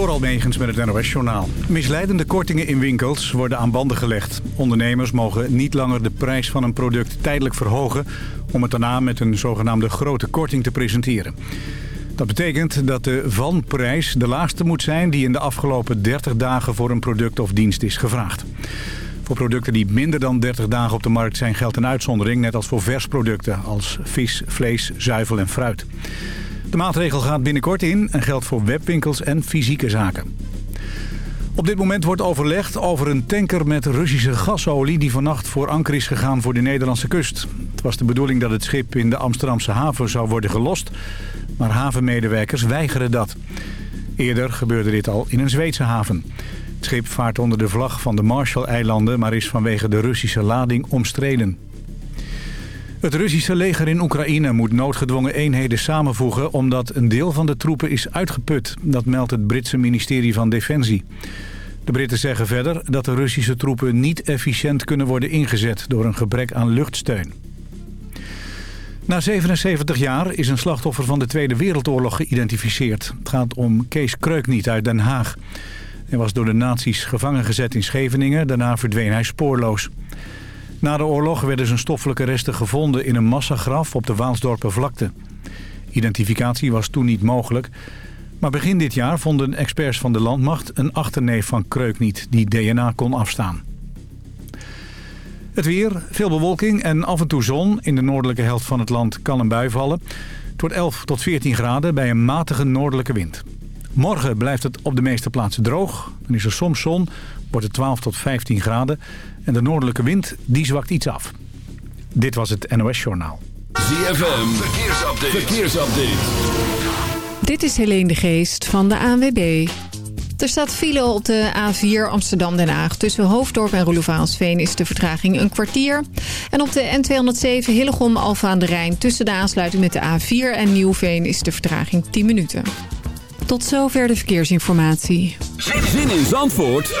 Door Almegens met het NOS-journaal. Misleidende kortingen in winkels worden aan banden gelegd. Ondernemers mogen niet langer de prijs van een product tijdelijk verhogen... om het daarna met een zogenaamde grote korting te presenteren. Dat betekent dat de vanprijs de laagste moet zijn... die in de afgelopen 30 dagen voor een product of dienst is gevraagd. Voor producten die minder dan 30 dagen op de markt zijn geldt een uitzondering... net als voor versproducten als vis, vlees, zuivel en fruit. De maatregel gaat binnenkort in en geldt voor webwinkels en fysieke zaken. Op dit moment wordt overlegd over een tanker met Russische gasolie... die vannacht voor anker is gegaan voor de Nederlandse kust. Het was de bedoeling dat het schip in de Amsterdamse haven zou worden gelost... maar havenmedewerkers weigeren dat. Eerder gebeurde dit al in een Zweedse haven. Het schip vaart onder de vlag van de Marshall-eilanden... maar is vanwege de Russische lading omstreden. Het Russische leger in Oekraïne moet noodgedwongen eenheden samenvoegen... omdat een deel van de troepen is uitgeput. Dat meldt het Britse ministerie van Defensie. De Britten zeggen verder dat de Russische troepen niet efficiënt kunnen worden ingezet... door een gebrek aan luchtsteun. Na 77 jaar is een slachtoffer van de Tweede Wereldoorlog geïdentificeerd. Het gaat om Kees Kreukniet uit Den Haag. Hij was door de nazi's gevangen gezet in Scheveningen. Daarna verdween hij spoorloos. Na de oorlog werden zijn stoffelijke resten gevonden in een massagraf op de Waalsdorper vlakte. Identificatie was toen niet mogelijk. Maar begin dit jaar vonden experts van de landmacht een achterneef van Kreukniet die DNA kon afstaan. Het weer, veel bewolking en af en toe zon. In de noordelijke helft van het land kan een bui vallen. Het wordt 11 tot 14 graden bij een matige noordelijke wind. Morgen blijft het op de meeste plaatsen droog. Dan is er soms zon, wordt het 12 tot 15 graden. En de noordelijke wind, die zwakt iets af. Dit was het NOS Journaal. ZFM, verkeersupdate. verkeersupdate. Dit is Helene de Geest van de ANWB. Er staat file op de A4 Amsterdam-Den Haag. Tussen Hoofddorp en Roelofaansveen is de vertraging een kwartier. En op de N207 Hillegom-Alfa aan de Rijn... tussen de aansluiting met de A4 en Nieuwveen is de vertraging 10 minuten. Tot zover de verkeersinformatie. Zin in Zandvoort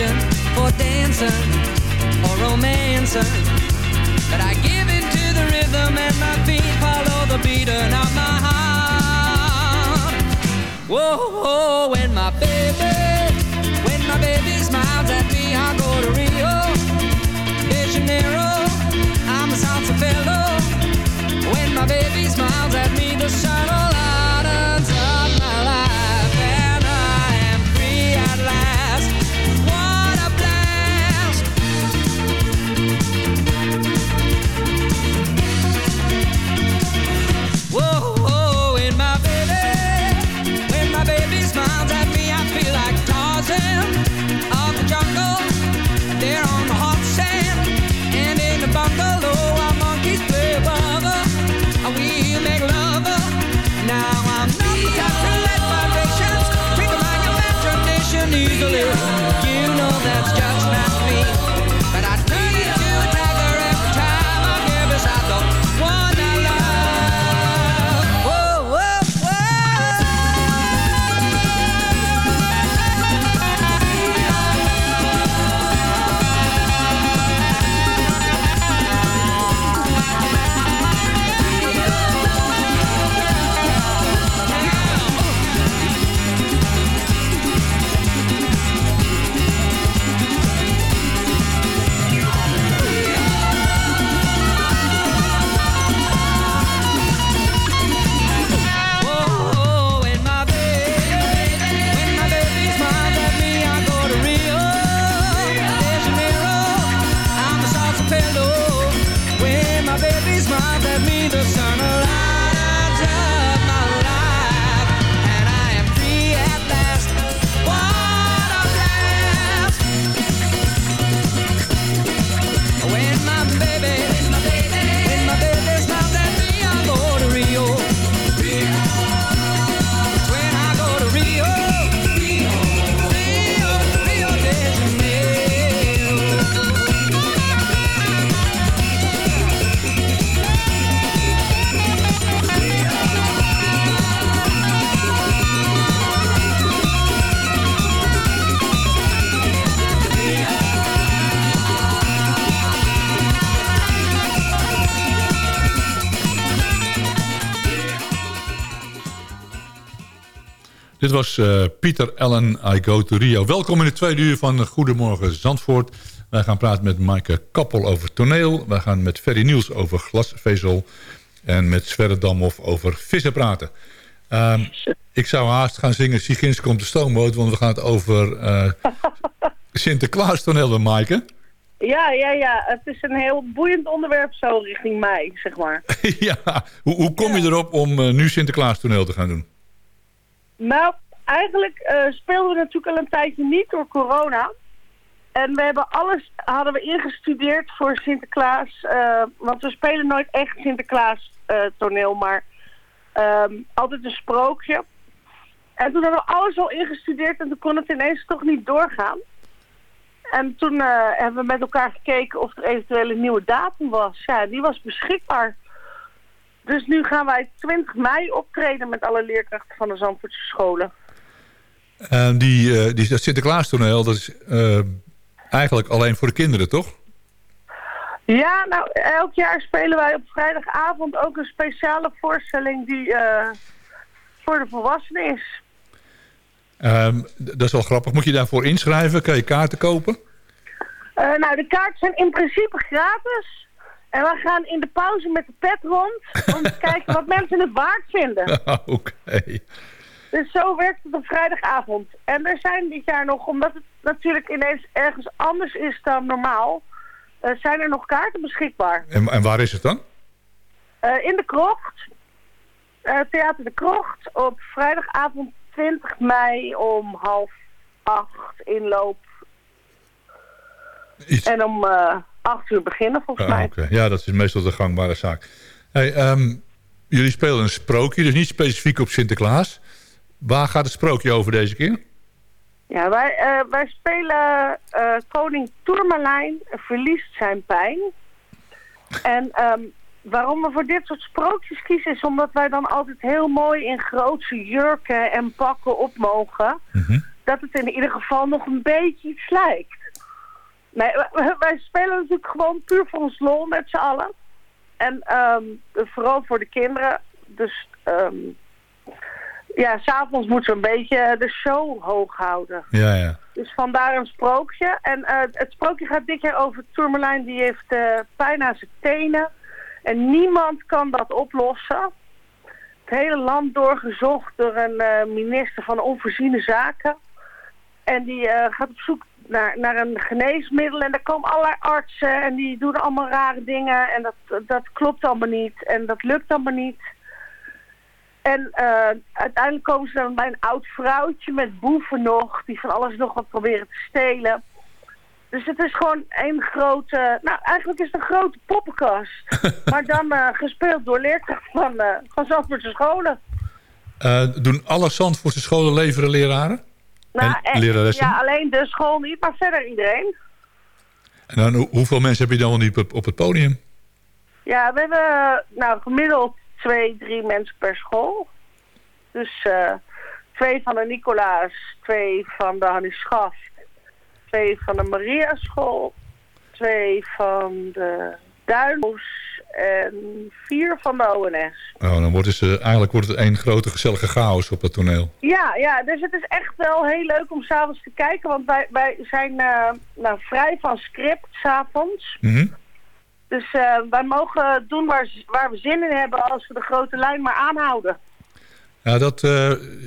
Persuasion for dancing or romancing, but I give in to the rhythm and my feet follow the beating of my heart. Whoa, whoa, when my baby, when my baby smiles at me, I go to Dit was eh, Pieter Ellen, I Go to Rio. Welkom in het tweede uur van Goedemorgen Zandvoort. Wij gaan praten met Maaike Kappel over toneel. Wij gaan met Ferry Niels over glasvezel. En met Sverre Damhoff over vissen praten. Ehm, ik zou haast gaan zingen Sigins komt de stoomboot... want we gaan het over eh Sinterklaas toneel met Maaike. Ja, ja, ja. Het is een heel boeiend onderwerp zo richting mij, zeg maar. ja, hoe, hoe kom je erop om eh, nu Sinterklaas toneel te gaan doen? Nou, eigenlijk eh, speelden we natuurlijk al een tijdje niet door corona. En we hebben alles hadden we ingestudeerd voor Sinterklaas. eh, want we spelen nooit echt Sinterklaas eh, toneel, maar ehm, altijd een sprookje. En toen hadden we alles al ingestudeerd en toen kon het ineens toch niet doorgaan. En toen hebben we met elkaar gekeken of er eventueel een nieuwe datum was. Ja, die was beschikbaar. Dus nu gaan wij 20 mei optreden met alle leerkrachten van de Zandvoortse scholen. En die, eh, die, dat Sinterklaas toneel, dat is eh, eigenlijk alleen voor de kinderen, toch? Ja, nou, elk jaar spelen wij op vrijdagavond ook een speciale voorstelling die eh, voor de volwassenen is. Ehm, dat is wel grappig. Moet je daarvoor inschrijven? Kan je kaarten kopen? Nou, de kaarten zijn in principe gratis. En we gaan in de pauze met de pet rond om te kijken wat mensen het waard vinden. Oké. Dus zo werkt het op vrijdagavond. En er zijn dit jaar nog, omdat het natuurlijk ineens ergens anders is dan normaal, eh, zijn er nog kaarten beschikbaar. En, en waar is het dan? Eh, in de Krocht, eh, Theater de Krocht, op vrijdagavond 20 mei om half acht inloop. Iets. En om acht uur beginnen volgens Ah, mij. Ja, dat is meestal de gangbare zaak. Hey, ehm, jullie spelen een sprookje, dus niet specifiek op Sinterklaas. Waar gaat het sprookje over deze keer? Ja, wij, eh, wij spelen eh, koning Tourmalijn verliest zijn pijn. En ehm, waarom we voor dit soort sprookjes kiezen is omdat wij dan altijd heel mooi in grootse jurken en pakken op mogen. Dat het in ieder geval nog een beetje iets lijkt. Nee, wij, spelen natuurlijk gewoon puur voor ons lol met z'n allen. En ehm, vooral voor de kinderen. Dus ehm ja, s'avonds moeten we een beetje de show hoog houden. Ja, ja. Dus vandaar een sprookje. En eh, het sprookje gaat dit jaar over Tourmalijn. Die heeft eh, pijn aan zijn tenen. En niemand kan dat oplossen. Het hele land doorgezocht door een eh, minister van Onvoorziene Zaken. En die gaat op zoek naar, naar een geneesmiddel. En daar komen allerlei artsen en die doen allemaal rare dingen. En dat, dat klopt allemaal niet. En dat lukt allemaal niet. En eh, uiteindelijk komen ze dan bij een oud vrouwtje met boeven nog, die van alles nog wat proberen te stelen. Dus het is gewoon één grote, nou eigenlijk is het een grote poppenkast. maar dan eh, gespeeld door leerkrachten van, eh van Zandvoortse scholen. Doen alle Zandvoortse scholen leveren leraren? Nou, En leraressen? Ja, alleen de school niet, maar verder iedereen. En dan, hoe- hoeveel mensen heb je dan niet op, op het podium? Ja, we hebben nou gemiddeld twee, drie mensen per school. Dus eh, twee van de Nicolaas, twee van de Hannie Schaft, twee van de Maria School, twee van de Duinhoes en vier van de ONS. Oh, dan wordt het, eh, eigenlijk wordt het één grote gezellige chaos op het toneel. Ja, ja, dus het is echt wel heel leuk om s'avonds te kijken, want wij, wij zijn eh, nou, vrij van script s'avonds. Mhm. Dus eh, wij mogen doen waar, waar we zin in hebben als we de grote lijn maar aanhouden. Ja, dat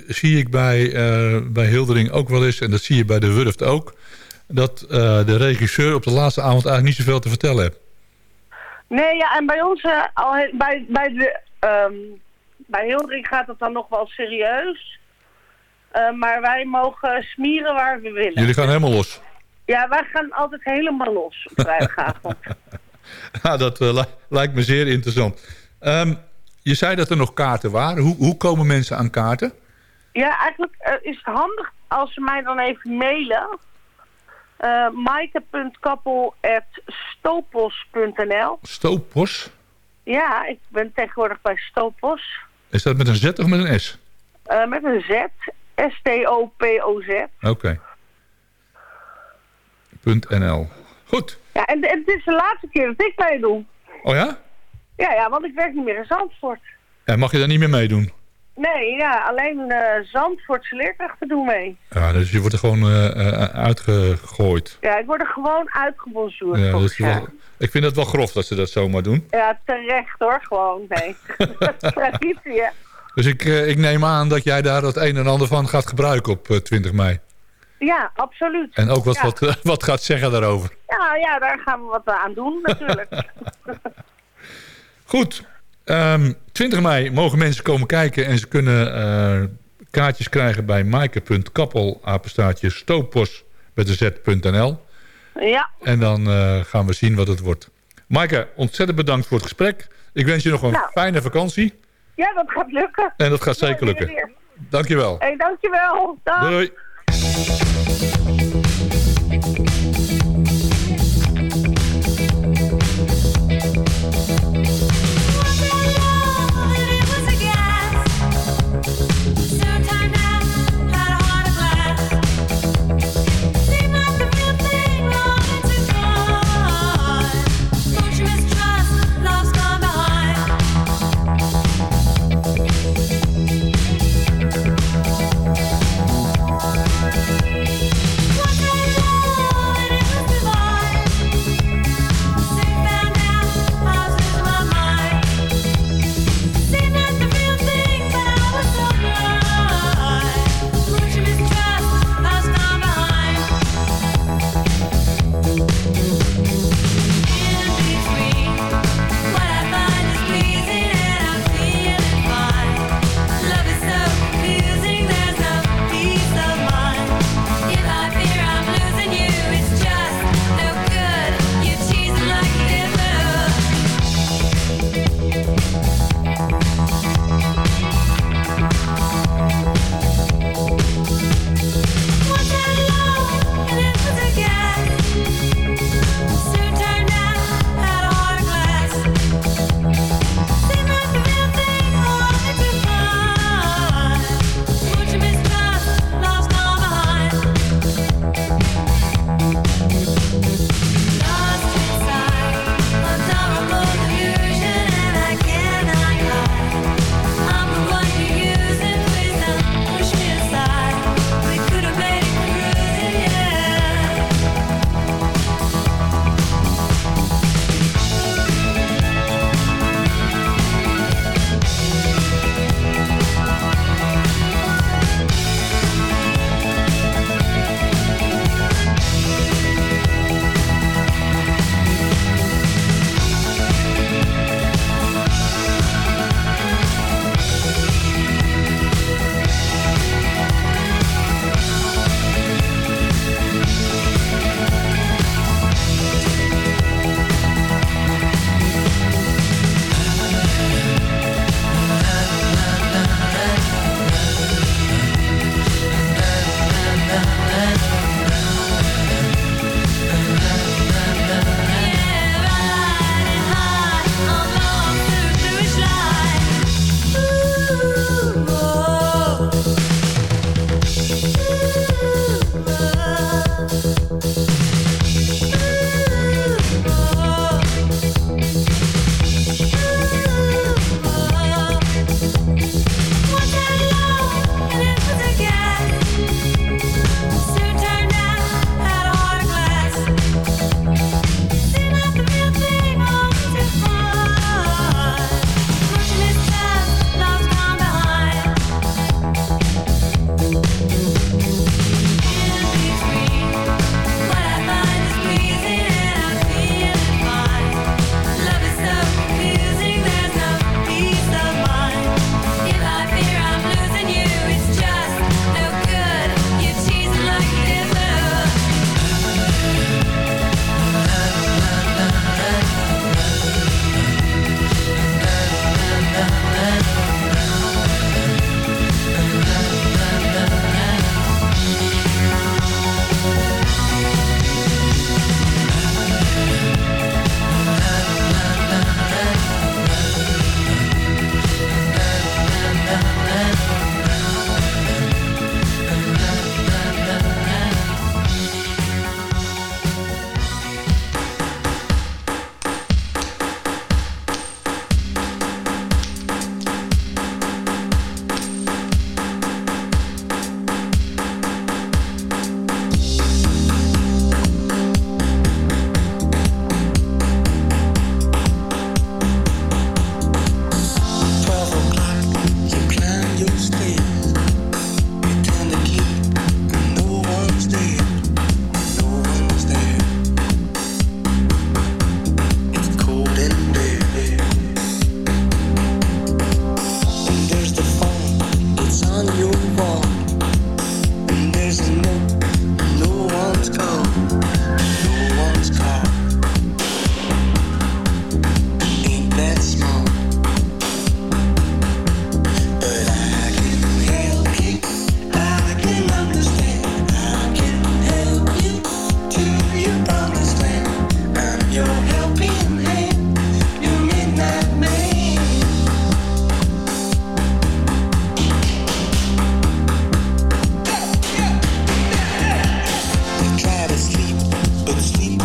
zie ik bij, bij Hildering ook wel eens. En dat zie je bij de Wurft ook. Dat de regisseur op de laatste avond eigenlijk niet zoveel te vertellen heeft. Nee, ja, en bij ons, eh, al, he- bij, bij, de, ehm, bij Hildering gaat het dan nog wel serieus. Eh, maar wij mogen smieren waar we willen. Jullie gaan helemaal los. Ja, wij gaan altijd helemaal los op vrijdagavond. Ja, dat eh, li- lijkt me zeer interessant. Ehm, je zei dat er nog kaarten waren. Hoe, hoe komen mensen aan kaarten? ja, eigenlijk is het handig als ze mij dan even mailen. Uh, maaike.kappel.stopos.nl Stoopos? Ja, ik ben tegenwoordig bij Stopos. Is dat met een Z of met een S? Eh, met een Z. S-T-O-P-O-Z. Oké. Punt .nl. Goed. Ja, en, en het is de laatste keer dat ik meedoe. Oh ja? Ja, ja, want ik werk niet meer in Zandvoort. ja? Mag je daar niet meer meedoen? Nee, ja, alleen eh Zandvoortse leerkrachten doen mee. Ja, dus je wordt er gewoon eh, eh, uitgegooid. Ja, ik word er gewoon uitgebonjourd Ja, jaar. wel, ik vind het wel grof dat ze dat zomaar doen. Ja, terecht hoor, gewoon. Nee. Traditie, hè. Dus ik, ik neem aan dat jij daar het een en ander van gaat gebruiken op eh, 20 mei. Ja, absoluut. En ook wat, Ja. wat, wat gaat zeggen daarover. Ja, ja, daar gaan we wat aan doen, natuurlijk. Goed, ehm, 20 mei mogen mensen komen kijken en ze kunnen eh, kaartjes krijgen bij maaike.kappel, apenstaartje stoopos met de z.nl. ja, En dan eh, gaan we zien wat het wordt. Maaike, ontzettend bedankt voor het gesprek. Ik wens je nog een Nou. fijne vakantie. ja, dat gaat lukken. En dat gaat zeker lukken. Dankjewel. Hé, dankjewel. Dag. Doei.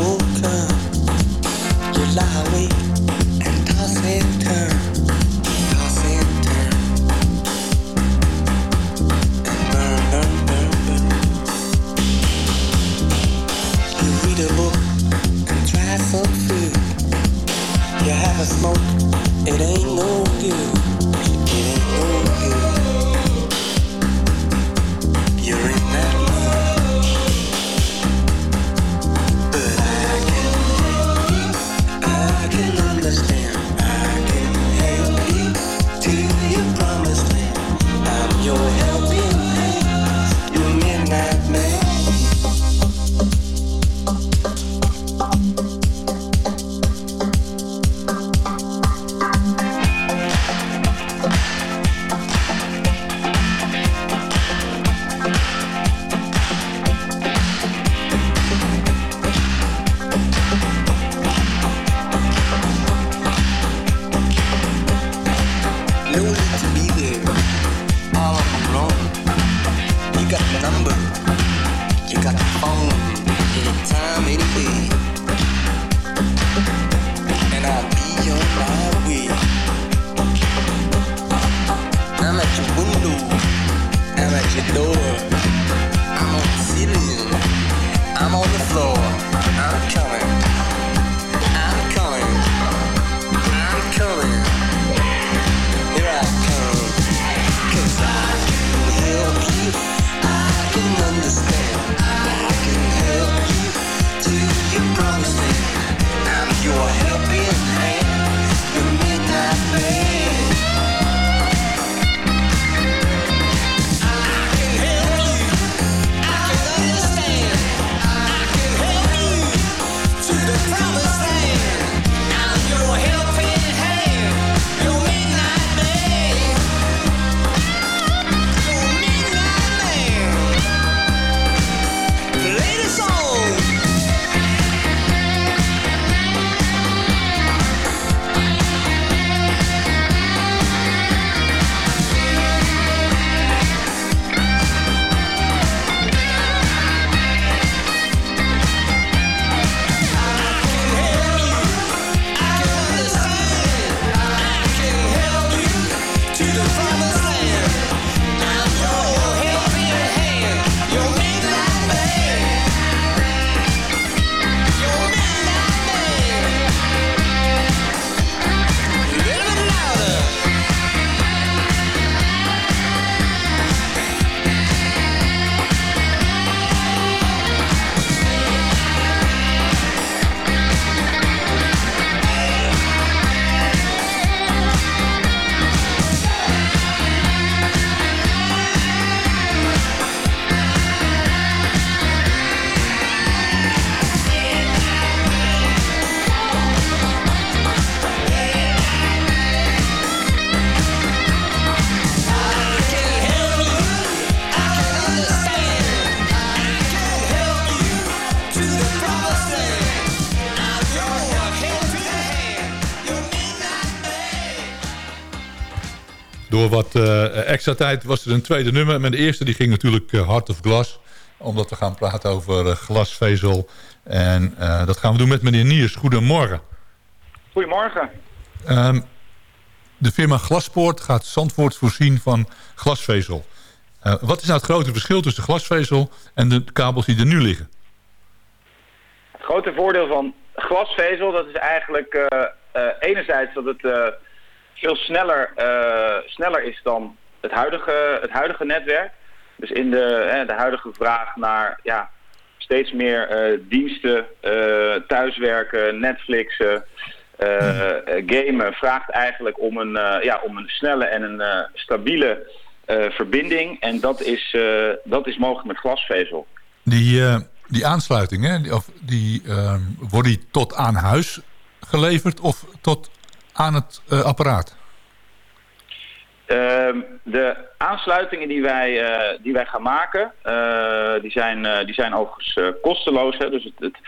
woke you lie awake. Wat eh, extra tijd was er een tweede nummer. Maar de eerste die ging natuurlijk eh, Hard of Glas. Omdat we gaan praten over eh, glasvezel. En dat gaan we doen met meneer Niers. Goedemorgen. Goedemorgen. Ehm, de firma Glaspoort gaat Zandvoort voorzien van glasvezel. Wat is nou het grote verschil tussen glasvezel en de kabels die er nu liggen? Het grote voordeel van glasvezel, dat is eigenlijk enerzijds dat het veel sneller, eh, sneller is dan het huidige, het huidige netwerk. Dus in de, de huidige vraag naar ja, steeds meer eh, diensten, eh, thuiswerken, Netflixen, gamen, vraagt eigenlijk om een, ja, om een snelle en een stabiele verbinding. En dat is, dat is mogelijk met glasvezel. Die, die aansluiting, hè, of die, ehm, wordt die tot aan huis geleverd of tot aan het eh, apparaat? Ehm, de aansluitingen die wij, eh, die wij gaan maken, eh, die, zijn, die zijn overigens kosteloos. Hè? Dus het, het,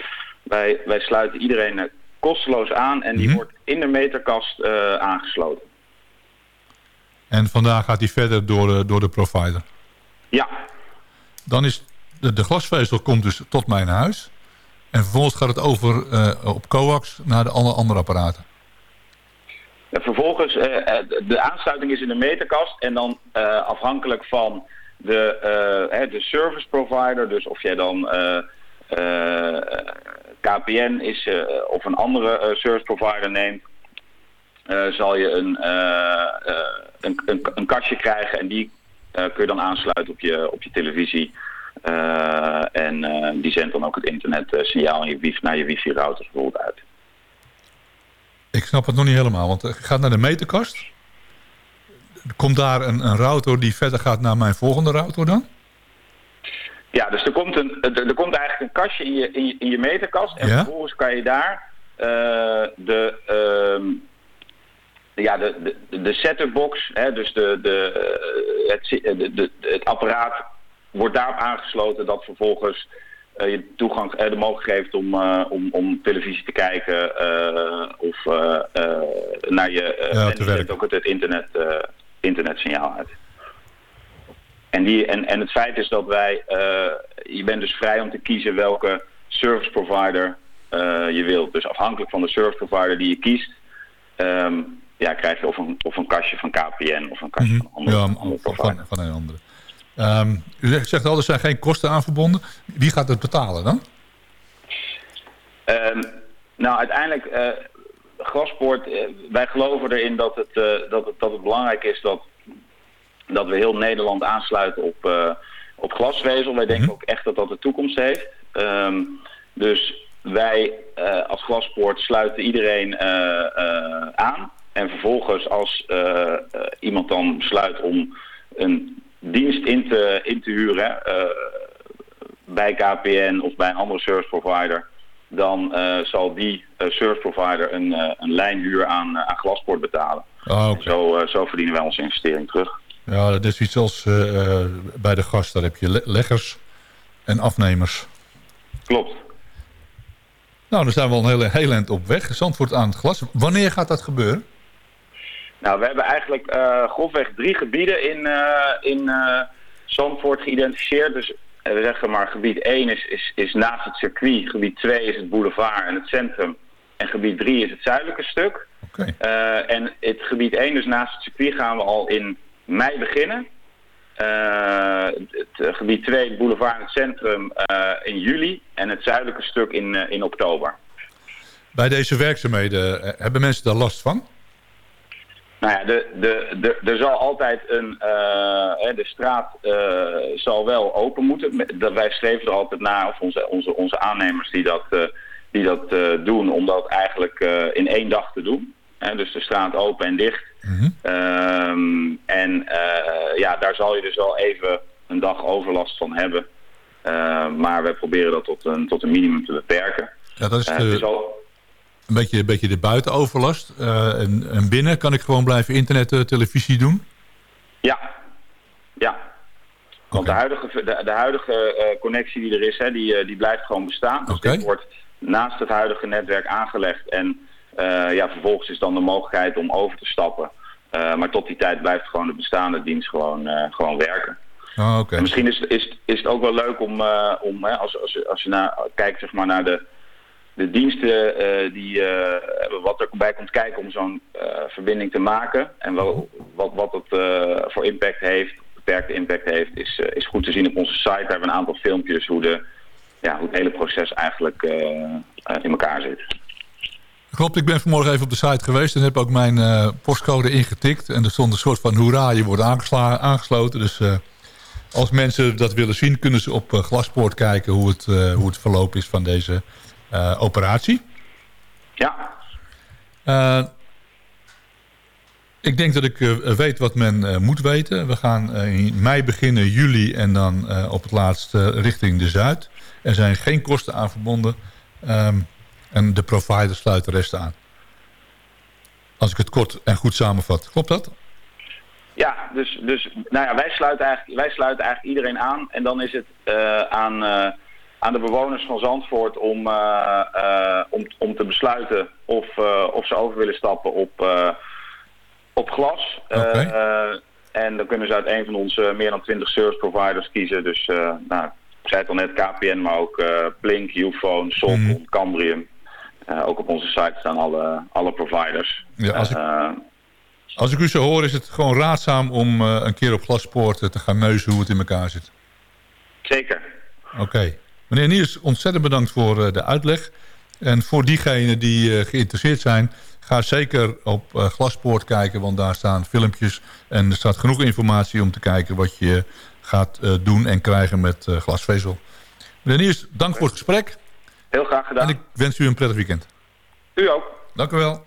wij, wij sluiten iedereen kosteloos aan en die Mhm. wordt in de meterkast aangesloten. En vandaag gaat die verder door de, door de provider. Ja, Dan is de, de glasvezel komt dus tot mijn huis. En vervolgens gaat het over op coax naar de alle andere apparaten. En vervolgens, eh, eh, de aansluiting is in de meterkast en dan eh, afhankelijk van de, eh, de service provider, dus of jij dan eh, eh, KPN is eh, of een andere eh, service provider neemt, eh, zal je een, eh, eh, een, een, een kastje krijgen en die eh, kun je dan aansluiten op je, op je televisie. Eh, en eh, die zendt dan ook het internetsignaal in je wifi, naar je wifi-router bijvoorbeeld uit. Ik snap het nog niet helemaal, want ik ga naar de meterkast. Komt daar een, een router die verder gaat naar mijn volgende router dan? Ja, dus er komt, een, er, er komt eigenlijk een kastje in je, in je, in je meterkast. En Ja? vervolgens kan je daar eh, de, ehm, ja, de, de, de setupbox, hè, dus de, de, eh, het, de, de, het apparaat wordt daarop aangesloten dat vervolgens eh, je toegang, eh, de mogelijkheid geeft om, eh, om, om televisie te kijken eh, of eh, eh, naar je... eh, Ja, en ook het, het internet, eh, internetsignaal uit. En, die, en, en het feit is dat wij, eh, je bent dus vrij om te kiezen welke service provider eh, je wilt. Dus afhankelijk van de service provider die je kiest, ehm, ja, krijg je of een, of een kastje van KPN of een kastje van een andere, Ja, andere van, provider. van, van een andere. Ehm, u zegt- al, er zijn geen kosten aan verbonden. Wie gaat het betalen dan? Ehm, nou, uiteindelijk, eh, wij geloven erin dat het, eh, dat, het, dat het belangrijk is dat, dat we heel Nederland aansluiten op, op glasvezel. Wij denken ook echt dat dat de toekomst heeft. Ehm, dus wij als Glaspoort sluiten iedereen aan. En vervolgens als iemand dan besluit om een dienst in te, in te huren... eh, bij KPN of bij een andere service provider, dan eh, zal die eh, service provider een, een lijnhuur aan, aan Glaspoort betalen. Oké. Zo, zo verdienen wij onze investering terug. Ja, dat is iets als bij de gast. Daar heb je le- leggers en afnemers. Klopt. Nou, dan zijn we al een hele, heel eind op weg. Zandvoort aan het glas. Wanneer gaat dat gebeuren? Nou, we hebben eigenlijk eh grofweg drie gebieden in, eh, in eh, Zandvoort geïdentificeerd. Dus we zeggen maar gebied 1 is, is, is naast het circuit, gebied 2 is het boulevard en het centrum. En gebied 3 is het zuidelijke stuk. En het gebied 1, dus naast het circuit, gaan we al in mei beginnen. Het gebied 2, het boulevard en het centrum, in juli. En het zuidelijke stuk in, in oktober. Bij deze werkzaamheden hebben mensen daar last van? Nou ja, de, de, de, er zal altijd een. eh, de straat eh, zal wel open moeten. Dat wij streven er altijd naar, of onze, onze, onze aannemers die dat, eh, die dat doen, om dat eigenlijk in één dag te doen. Dus de straat open en dicht. Ehm, en ja, daar zal je dus wel even een dag overlast van hebben. Maar we proberen dat tot een, tot een minimum te beperken. Ja, dat is de- al- een, beetje, een beetje de buitenoverlast. Eh, en, en binnen kan ik gewoon blijven internet, eh, televisie doen? Ja, ja. Want de huidige, de, de huidige eh, connectie die er is, hè, die, die blijft gewoon bestaan. Dus dit wordt naast het huidige netwerk aangelegd. En ja, vervolgens is dan de mogelijkheid om over te stappen. Maar tot die tijd blijft gewoon de bestaande dienst gewoon, gewoon werken. Oké. En misschien is, is, is het ook wel leuk om, om hè, als, als, als je naar, kijkt zeg maar, naar de, de diensten eh, die, eh, wat erbij komt kijken om zo'n eh, verbinding te maken. En wel, wat, wat het voor impact heeft, beperkte impact heeft, is, is goed te zien op onze site. Daar hebben een aantal filmpjes hoe, de, ja, hoe het hele proces eigenlijk in elkaar zit. Klopt, ik ben vanmorgen even op de site geweest en heb ook mijn postcode ingetikt. En er stond een soort van hoera, je wordt aangesloten. Dus als mensen dat willen zien, kunnen ze op Glaspoort kijken hoe het, hoe het verloop is van deze operatie. Ja, Eh, ik denk dat ik eh, weet wat men eh, moet weten. We gaan eh, in mei beginnen, juli en dan eh, op het laatst eh, richting de Zuid. Er zijn geen kosten aan verbonden. Ehm, en de provider sluit de rest aan. Als ik het kort en goed samenvat. Klopt dat? Ja, dus, dus nou ja, wij, sluiten eigenlijk, wij sluiten eigenlijk iedereen aan. En dan is het eh, aan, eh, aan de bewoners van Zandvoort om, eh, eh, om, om te besluiten of, eh, of ze over willen stappen op, op glas. Eh, en dan kunnen ze uit een van onze meer dan 20 service providers kiezen. Dus nou, ik zei het al net, KPN, maar ook Blink, Ufone, Solcom, Cambrium. Eh, ook op onze site staan alle, alle providers. Ja, als ik- Als ik u zo hoor is het gewoon raadzaam om een keer op Glaspoort eh, te gaan neuzen hoe het in elkaar zit. zeker. Oké. Meneer Niers, ontzettend bedankt voor eh, de uitleg. En voor diegenen die eh, geïnteresseerd zijn... ga zeker op eh, Glaspoort kijken, want daar staan filmpjes... en er staat genoeg informatie om te kijken wat je gaat doen en krijgen met glasvezel. Meneer Niers, dank voor het gesprek. Heel graag gedaan. En ik wens u een prettig weekend. U ook. Dank u wel.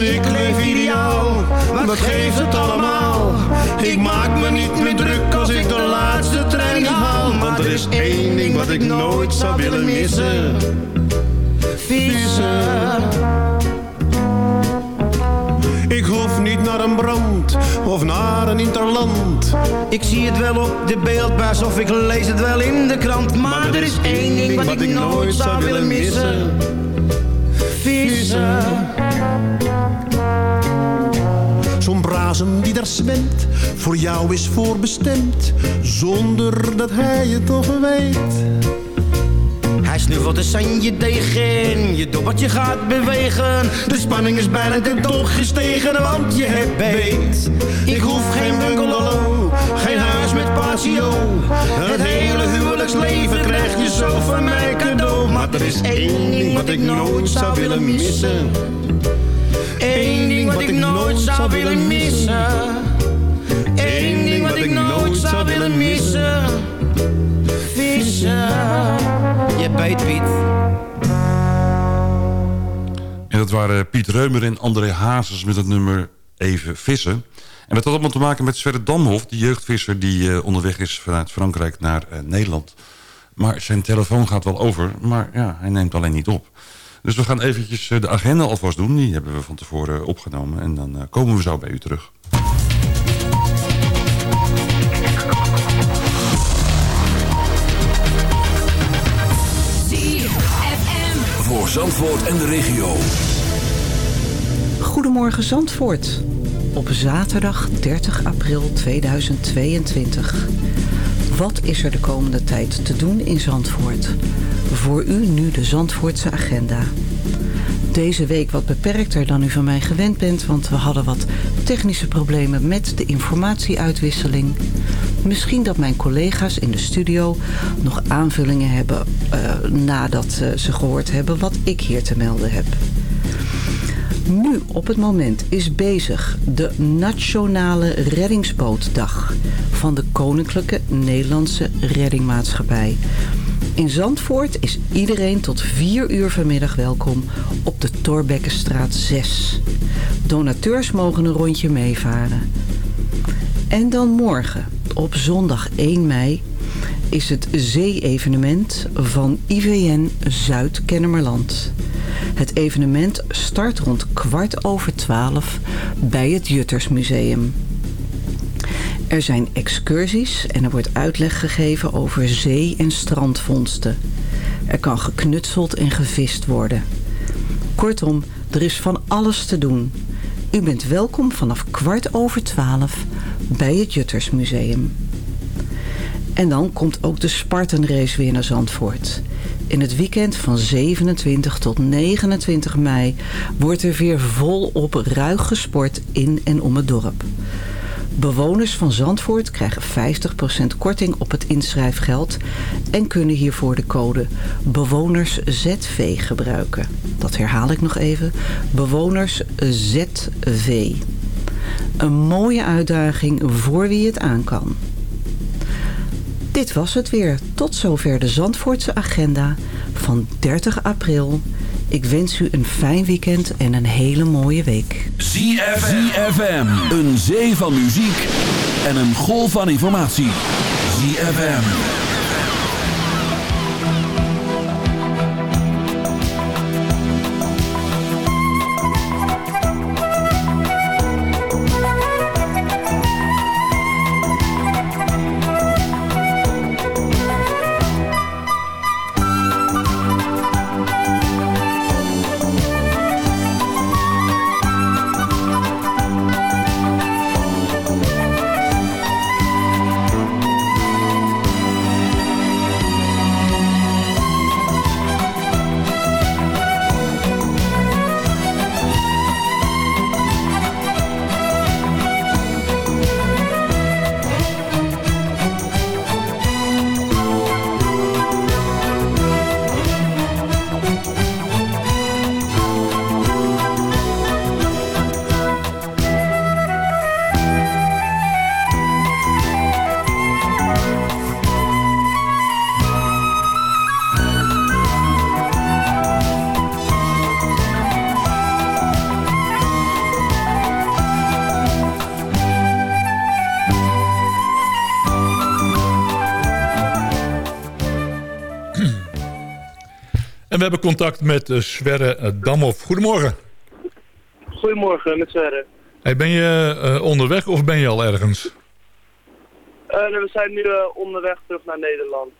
En ik leef ideaal, wat geeft het allemaal? Ik maak me niet meer druk als ik de laatste trein haal. Want er is één ding wat ik nooit zou willen missen. Vissen. Ik hoef niet naar een brand of naar een interland. Ik zie het wel op de beeldbuis of ik lees het wel in de krant. Maar, er is één ding wat ik nooit zou willen missen. Vissen. Zo'n brazen die daar zwemt, voor jou is voorbestemd. Zonder dat hij het toch weet. Hij snuffelt de sanje tegen, je dobbertje gaat bewegen. De spanning is bijna ten toch gestegen, want je hebt beet. Ik hoef geen bungalow, geen huis met patio. Het hele huwelijksleven krijg je zo Maar er is één ding wat ik nooit zou willen missen. Eén ding wat ik nooit zou willen missen. Eén ding wat ik nooit zou willen missen. Vissen. Je bijt Piet. En dat waren Piet Reumer en André Hazes met het nummer Even Vissen. En dat had allemaal te maken met Sverre Damhof, die jeugdvisser die eh, onderweg is vanuit Frankrijk naar eh, Nederland. Maar zijn telefoon gaat wel over, maar ja, hij neemt alleen niet op. Dus we gaan eventjes eh, de agenda alvast doen. Die hebben we van tevoren opgenomen. En dan eh, komen we zo bij u terug. Voor Zandvoort en de regio. Goedemorgen Zandvoort. Op zaterdag 30 april 2022. Wat is er de komende tijd te doen in Zandvoort? Voor u nu de Zandvoortse agenda. Deze week wat beperkter dan u van mij gewend bent... want we hadden wat technische problemen met de informatieuitwisseling. Misschien dat mijn collega's in de studio nog aanvullingen hebben... eh, nadat eh, ze gehoord hebben wat ik hier te melden heb. Nu op het moment is bezig de Nationale Reddingsbootdag van de Koninklijke Nederlandse Reddingmaatschappij. In Zandvoort is iedereen tot 4 uur vanmiddag welkom op de Torbekkenstraat 6. Donateurs mogen een rondje meevaren. En dan morgen, op zondag 1 mei, is het zee-evenement van IVN Zuid-Kennemerland. Het evenement start rond kwart over twaalf bij het Juttersmuseum. Er zijn excursies en er wordt uitleg gegeven over zee- en strandvondsten. Er kan geknutseld en gevist worden. Kortom, er is van alles te doen. U bent welkom vanaf kwart over twaalf bij het Juttersmuseum. En dan komt ook de Spartanrace weer naar Zandvoort. In het weekend van 27 tot 29 mei wordt er weer volop ruig gesport in en om het dorp. Bewoners van Zandvoort krijgen 50% korting op het inschrijfgeld en kunnen hiervoor de code BewonersZV gebruiken. Dat herhaal ik nog even. BewonersZV. Een mooie uitdaging voor wie het aan kan. Dit was het weer. Tot zover de Zandvoortse agenda van 30 april. Ik wens u een fijn weekend en een hele mooie week. ZFM. Een zee van muziek en een golf van informatie. ZFM. En we hebben contact met eh, Sverre eh, Damhoff. Goedemorgen. Goedemorgen, met Sverre. Hey, ben je eh, onderweg of ben je al ergens? Nee, we zijn nu onderweg terug naar Nederland.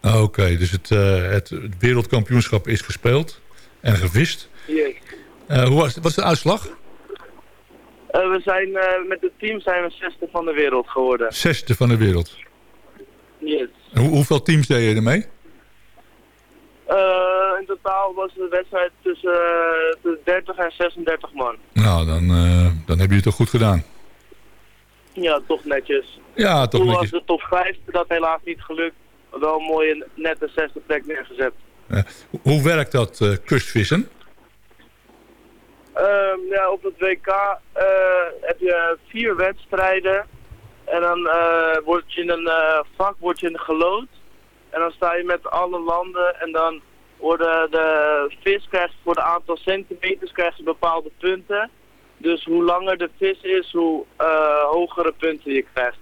Ah, Oké, dus het, het wereldkampioenschap is gespeeld en gevist. Yes. Hoe was, wat is de uitslag? We zijn, met het team zijn we zesde van de wereld geworden. Zesde van de wereld. Yes. Hoe- hoeveel teams deed je ermee? Eh, in totaal was de wedstrijd tussen eh, de 30 en 36 man. Nou, dan, eh, dan heb je het toch goed gedaan. Ja, toch netjes. Ja, toch Toen netjes. was de top 5, dat helaas niet gelukt. Wel een mooie nette zesde plek neergezet. Hoe werkt dat eh, kustvissen? Ehm, ja, op het WK heb je vier wedstrijden. En dan word je in een vak word je gelood. En dan sta je met alle landen en dan worden de vis krijgt voor de aantal centimeters krijg je bepaalde punten. Dus hoe langer de vis is, hoe eh, hogere punten je krijgt.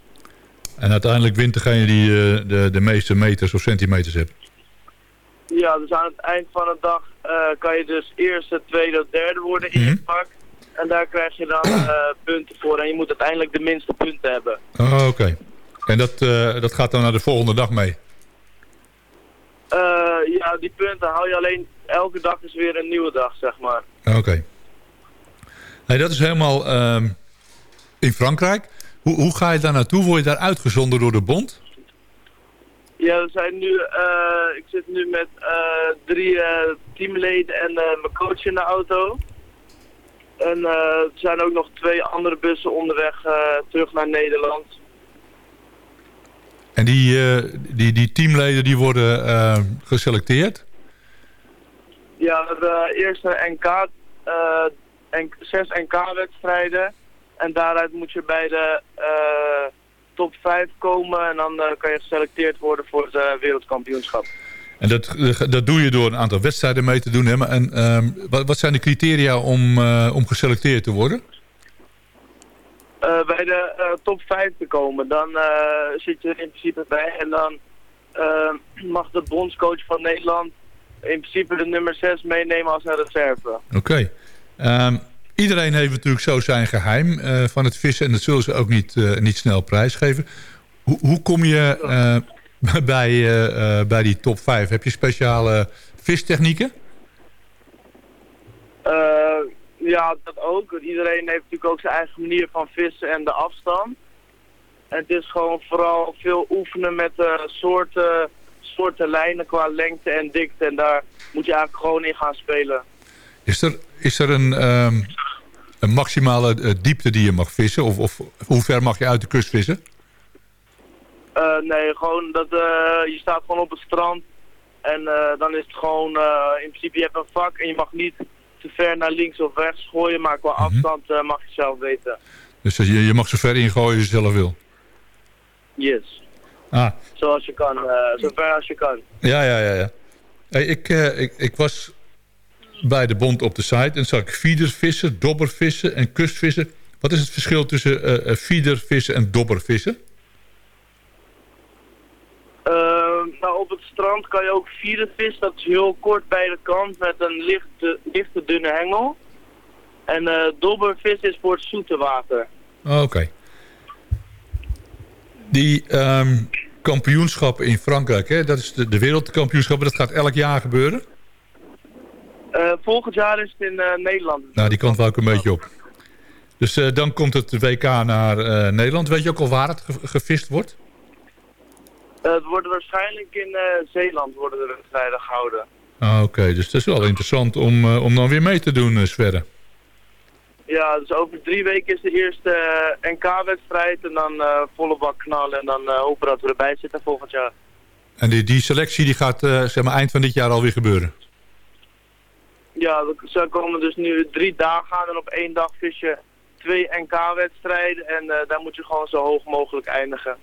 En uiteindelijk wint degene die eh, de, de meeste meters of centimeters heeft. Ja, dus aan het eind van de dag eh, kan je dus eerste, tweede of derde worden in je vak. En daar krijg je dan punten voor en je moet uiteindelijk de minste punten hebben. Oh, Oké. En dat, dat gaat dan naar de volgende dag mee? Eh, ja, die punten hou je alleen elke dag is weer een nieuwe dag, zeg maar. Oké. Nee, dat is helemaal ehm, in Frankrijk. Hoe, hoe ga je daar naartoe? Word je daar uitgezonden door de bond? Ja, we zijn nu, eh, ik zit nu met eh, drie teamleden en mijn coach in de auto. En er zijn ook nog twee andere bussen onderweg terug naar Nederland. En die, eh, die, die teamleden die worden eh, geselecteerd? Ja, we hebben eerst een NK, eh, en, zes NK-wedstrijden. En daaruit moet je bij de eh, top 5 komen en dan eh, kan je geselecteerd worden voor het eh, wereldkampioenschap. En dat, dat doe je door een aantal wedstrijden mee te doen. Hè? Maar, en, ehm, wat, wat zijn de criteria om, eh, om geselecteerd te worden? Eh, bij de eh, top 5 te komen. Dan eh, zit je er in principe bij en dan mag de bondscoach van Nederland in principe de nummer 6 meenemen als een reserve. Oké. Ehm, iedereen heeft natuurlijk zo zijn geheim eh, van het vissen. En dat zullen ze ook niet, niet snel prijsgeven. Hoe, hoe kom je bij, bij die top 5? Heb je speciale vistechnieken? Ja, dat ook. Iedereen heeft natuurlijk ook zijn eigen manier van vissen en de afstand. En het is gewoon vooral veel oefenen met eh, soorten, soorten lijnen qua lengte en dikte. En daar moet je eigenlijk gewoon in gaan spelen. Is er, is er een, ehm, een maximale eh, diepte die je mag vissen? Of, of hoe ver mag je uit de kust vissen? Eh, nee, gewoon dat eh, je staat gewoon op het strand. En dan is het gewoon, in principe je hebt een vak en je mag niet te ver naar links of rechts gooien. Maar qua afstand eh, mag je zelf weten. Dus je, je mag zo ver ingooien als je zelf wil. Yes. Ah, Zoals je kan, eh, zo ver als je kan. Ja, ja, ja. ja. Hey, ik, eh, ik, ik was bij de bond op de site en zag ik feedervissen, dobbervissen en kustvissen. Wat is het verschil tussen eh, feedervissen en dobbervissen? Nou, op het strand kan je ook vieren vis. Dat is heel kort bij de kant met een lichte, lichte dunne hengel. En eh dobbervis is voor het zoete water. Oh, Oké. Die ehm, kampioenschappen in Frankrijk, hè, dat is de, de wereldkampioenschappen, dat gaat elk jaar gebeuren? Eh, volgend jaar is het in eh, Nederland. Nou, die kant wou ik een beetje op. Dus dan komt het WK naar Nederland. Weet je ook al waar het ge- gevist wordt? Het wordt waarschijnlijk in eh, Zeeland worden de wedstrijden gehouden. Ah, Oké, dus dat is wel interessant om, eh, om dan weer mee te doen, eh, Sverre. Ja, dus over drie weken is de eerste NK-wedstrijd en dan volle bak knallen en dan hopen dat we erbij zitten volgend jaar. En die, die selectie die gaat zeg maar eind van dit jaar alweer gebeuren. Ja, ze komen dus nu drie dagen aan en op één dag vis je twee NK-wedstrijden en daar moet je gewoon zo hoog mogelijk eindigen.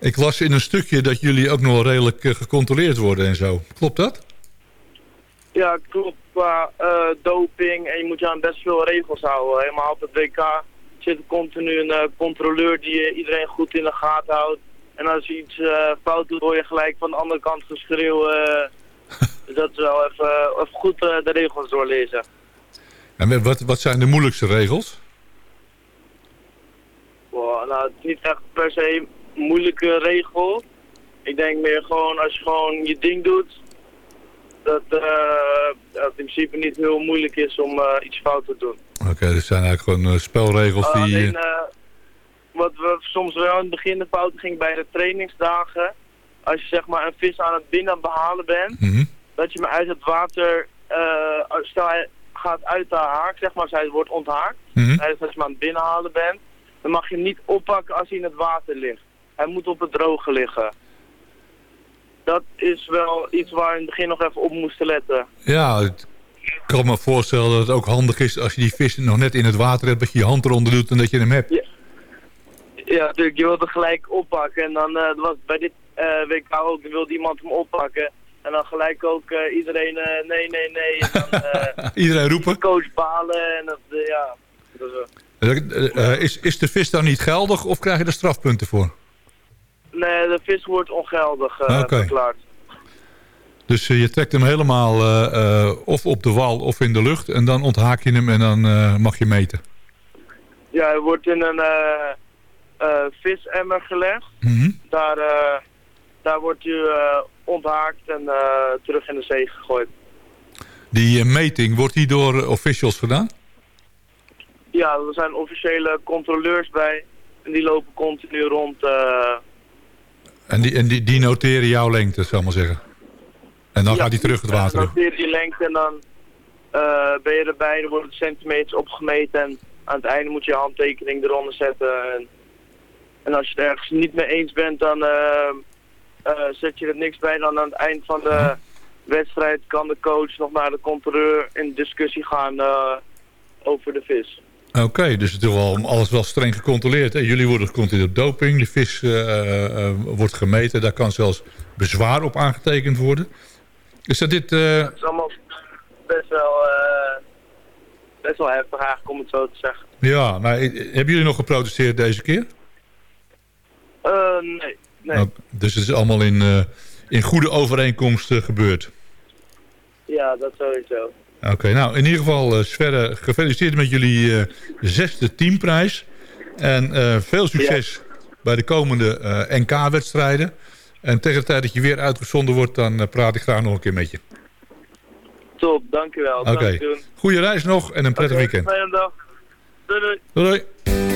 Ik las in een stukje dat jullie ook nog wel redelijk eh, gecontroleerd worden en zo. Klopt dat? Ja, klopt. Qua eh, doping en je moet je aan best veel regels houden. Helemaal op het WK zit continu een eh, controleur die iedereen goed in de gaten houdt. En als je iets fout doet, hoor je gelijk van de andere kant geschreeuw. eh, dus dat is wel even, even goed de regels doorlezen. En wat, wat zijn de moeilijkste regels? Wow, nou, het is niet echt per se moeilijke regel. Ik denk meer gewoon als je gewoon je ding doet, dat eh, dat het in principe niet heel moeilijk is om eh, iets fout te doen. Oké, dat zijn eigenlijk gewoon eh, spelregels die... Alleen, wat we soms wel in het begin de fout ging bij de trainingsdagen, als je zeg maar een vis aan het binnen behalen bent, mhm. dat je hem uit het water, stel hij gaat uit de haak, zeg maar, als hij wordt onthaakt, Mhm. tijdens dat je hem aan het binnenhalen bent, dan mag je hem niet oppakken als hij in het water ligt. Hij moet op het droge liggen. dat is wel iets waar we in het begin nog even op moesten letten. Ja, ik kan me voorstellen dat het ook handig is als je die vis nog net in het water hebt... dat je je hand eronder doet en dat je hem hebt. Ja, natuurlijk, je wilt hem gelijk oppakken. En dan eh, was bij dit eh, WK ook, wilde iemand hem oppakken. En dan gelijk ook eh, iedereen, nee, nee, nee. En dan Iedereen roepen. coach balen en dat, ja. Dat is, is, is de vis dan niet geldig of krijg je er strafpunten voor? Nee, de vis wordt ongeldig Oké. verklaard. Dus eh, je trekt hem helemaal eh, of op de wal of in de lucht... en dan onthaak je hem en dan mag je meten. Ja, hij wordt in een visemmer gelegd. Mhm. Daar, daar wordt hij eh, onthaakt en terug in de zee gegooid. Die meting, wordt die door officials gedaan? Ja, er zijn officiële controleurs bij. En die lopen continu rond. En die, en die, die noteren jouw lengte, zal ik maar zeggen. En dan ja, gaat hij terug het water Dan in. noteer je je lengte en dan eh, ben je erbij. Er worden centimeters opgemeten. En aan het einde moet je je handtekening eronder zetten. En, en als je het ergens niet mee eens bent, dan eh, eh, zet je er niks bij. Dan aan het eind van de wedstrijd kan de coach nog naar de controleur in discussie gaan over de vis. Oké, dus het is wel alles wel streng gecontroleerd. Hè? Jullie worden gecontroleerd op doping. De vis eh, eh, wordt gemeten. Daar kan zelfs bezwaar op aangetekend worden. Is dat dit... eh, Het is allemaal best wel, eh, best wel heftig eigenlijk om het zo te zeggen. ja, maar eh, hebben jullie nog geprotesteerd deze keer? Eh, nee, nee. Nou, dus het is allemaal in, eh, in goede overeenkomst eh, gebeurd. Ja, dat sowieso. Oké, nou in ieder geval uh, Sverre, gefeliciteerd met jullie eh, zesde teamprijs. En eh, veel succes bij de komende eh, NK-wedstrijden. En tegen de tijd dat je weer uitgezonden wordt, dan eh, praat ik graag nog een keer met je. Top, dankjewel. Oké, doen. goede reis nog en een prettig weekend. Fijne dag. Doei doei. Doei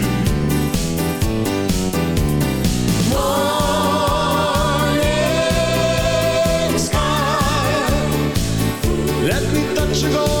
Morning sky. Let me touch your golden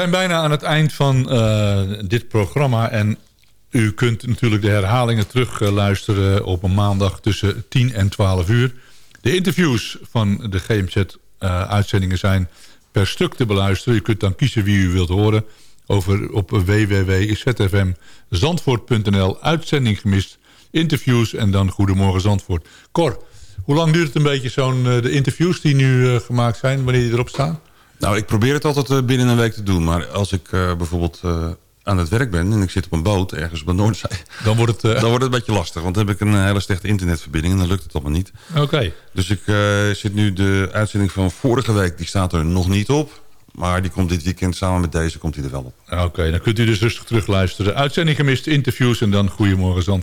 Zijn bijna aan het eind van eh, dit programma. En u kunt natuurlijk de herhalingen terug eh, luisteren op een maandag tussen 10 en 12 uur. De interviews van de GMZ-uitzendingen zijn per stuk te beluisteren. U kunt dan kiezen wie u wilt horen over op www.zfmzandvoort.nl. Uitzending gemist, interviews en dan Goedemorgen Zandvoort. Cor, hoe lang duurt het een beetje zo'n eh, de interviews die nu eh, gemaakt zijn, wanneer die erop staan? Nou, ik probeer het altijd eh, binnen een week te doen. Maar als ik eh, bijvoorbeeld eh, aan het werk ben en ik zit op een boot ergens op de Noordzee... Dan wordt het... Dan wordt het een beetje lastig, want dan heb ik een hele slechte internetverbinding... en dan lukt het allemaal niet. Oké. Dus ik zit nu de uitzending van vorige week, die staat er nog niet op. Maar die komt dit weekend samen met deze komt hij er wel op. Oké, dan kunt u dus rustig terugluisteren. Uitzending gemist, interviews en dan Goedemorgen.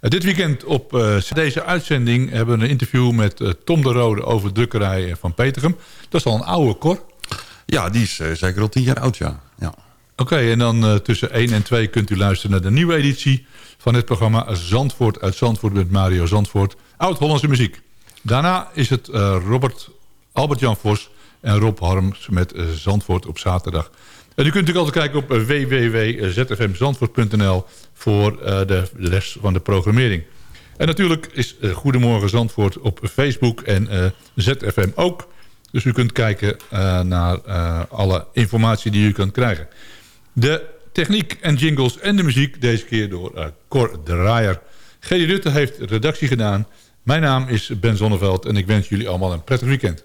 Uh, dit weekend op uh, deze uitzending hebben we een interview met uh, Tom de Rode over drukkerij van Petergem. Dat is al een oude kor. Ja, die is zeker al tien jaar oud, ja. ja. Oké, en dan tussen 1 en 2 kunt u luisteren naar de nieuwe editie van het programma Zandvoort uit Zandvoort met Mario Zandvoort. Oud-Hollandse muziek. Daarna is het Robert Albert-Jan Vos en Rob Harms met Zandvoort op zaterdag. En u kunt natuurlijk altijd kijken op www.zfmzandvoort.nl voor de rest van de programmering. En natuurlijk is Goedemorgen Zandvoort op Facebook en ZFM ook. Dus u kunt kijken naar alle informatie die u kunt krijgen. De techniek en jingles en de muziek deze keer door Cor Draaier. Gedi Rutte heeft redactie gedaan. Mijn naam is Ben Zonneveld en ik wens jullie allemaal een prettig weekend.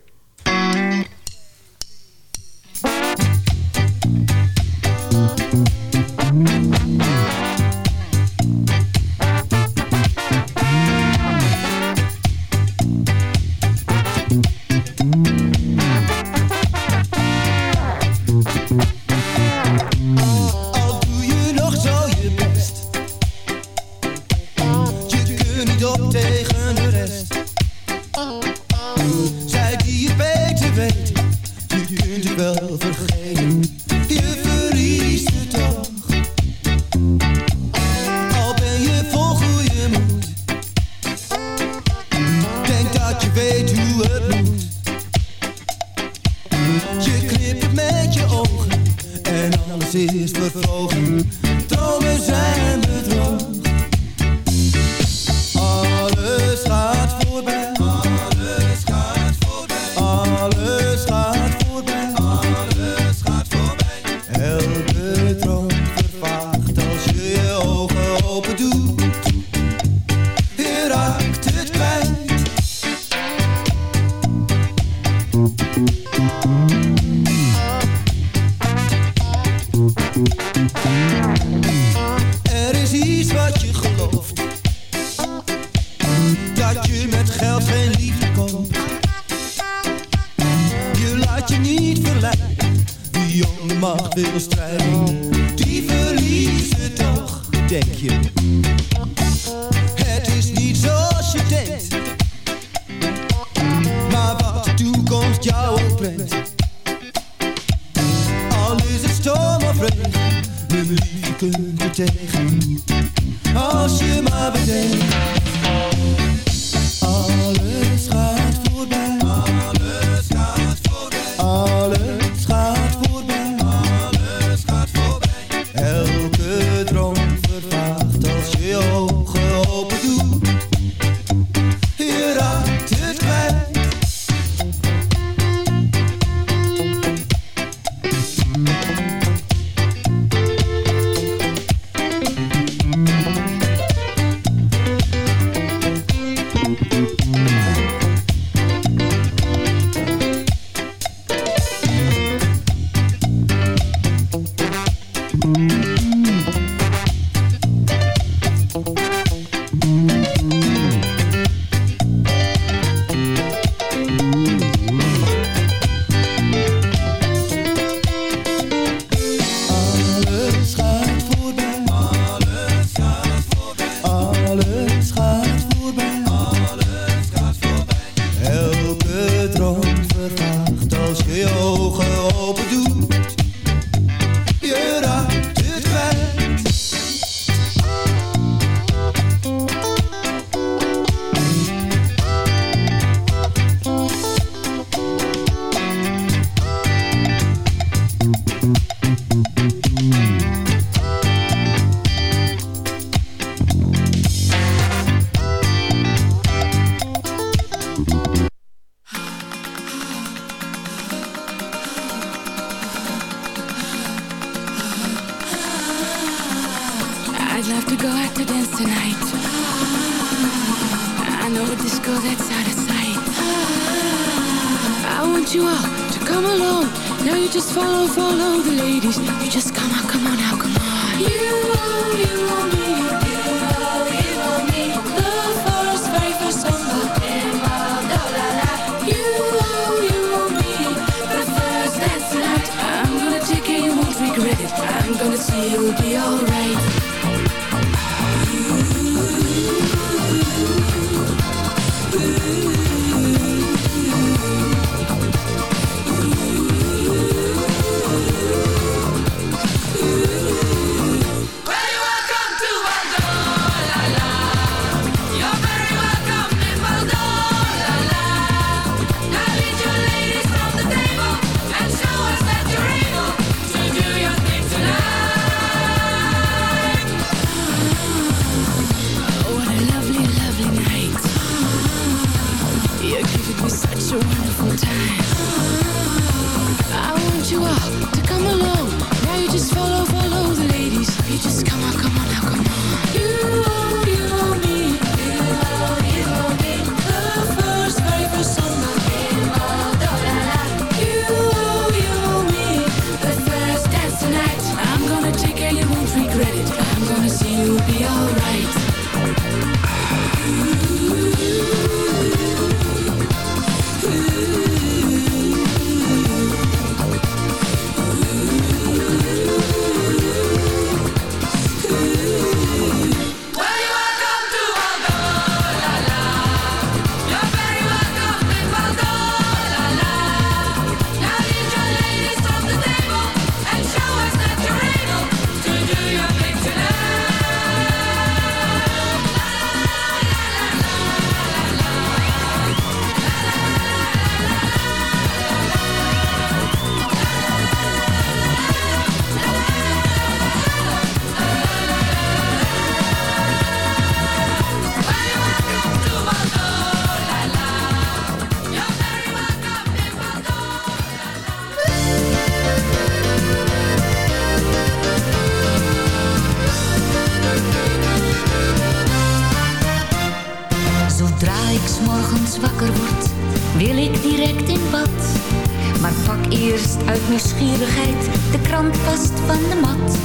Eerst uit nieuwsgierigheid de krant vast van de mat.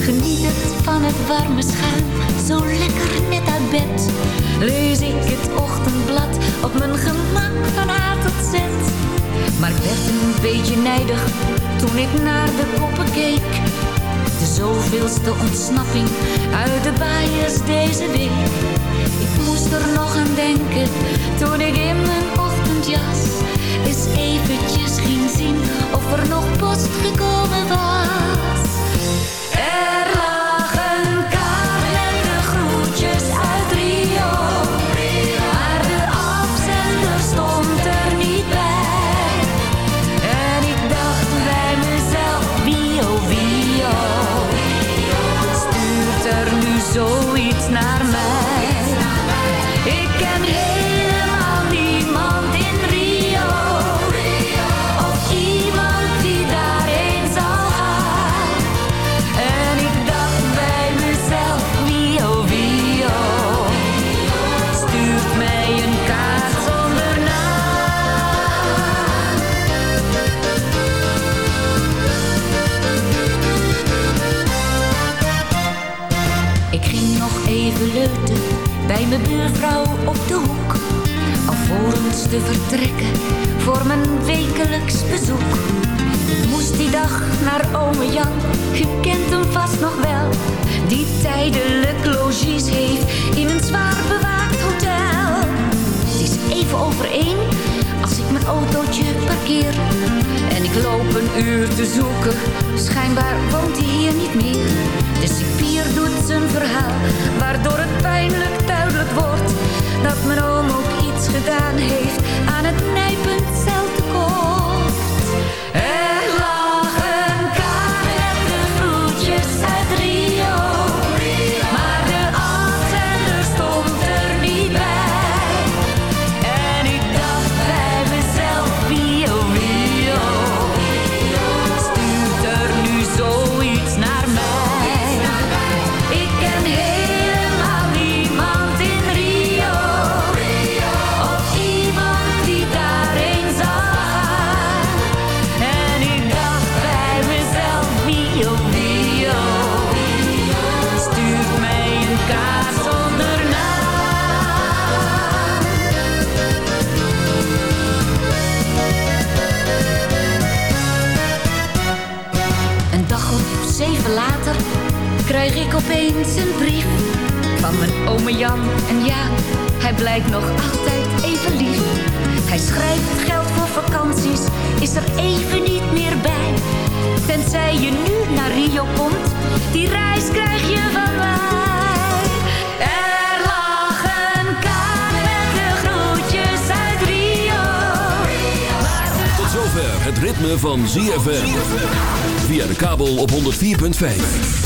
Geniet van het warme schuim, zo lekker net uit bed. Lees ik het ochtendblad op mijn gemak van A tot Z. Maar werd een beetje nijdig toen ik naar de koppen keek. De zoveelste ontsnapping uit de bias deze week. Ik moest er nog aan denken toen ik in mijn ochtendjas eens eventjes ging zien of er nog post gekomen was. Er buurvrouw op de hoek. Alvorens te vertrekken voor mijn wekelijks bezoek. Ik moest die dag naar ome Jan, je kent hem vast nog wel. Die tijdelijk logies heeft in een zwaar bewaakt hotel. Het is even over één als ik mijn autootje parkeer. En ik loop een uur te zoeken, schijnbaar woont hij hier niet meer. De cipier doet zijn verhaal, waardoor het pijnlijk duidelijk wordt dat mijn oom ook iets gedaan heeft aan het nijpend celtekort. Opeens een brief van mijn ome Jan. En ja, hij blijkt nog altijd even lief. Hij schrijft geld voor vakanties, is er even niet meer bij. Tenzij je nu naar Rio komt, die reis krijg je van mij. Er lag een de groetjes uit Rio. Tot zover het ritme van ZFM. Via de kabel op 104.5.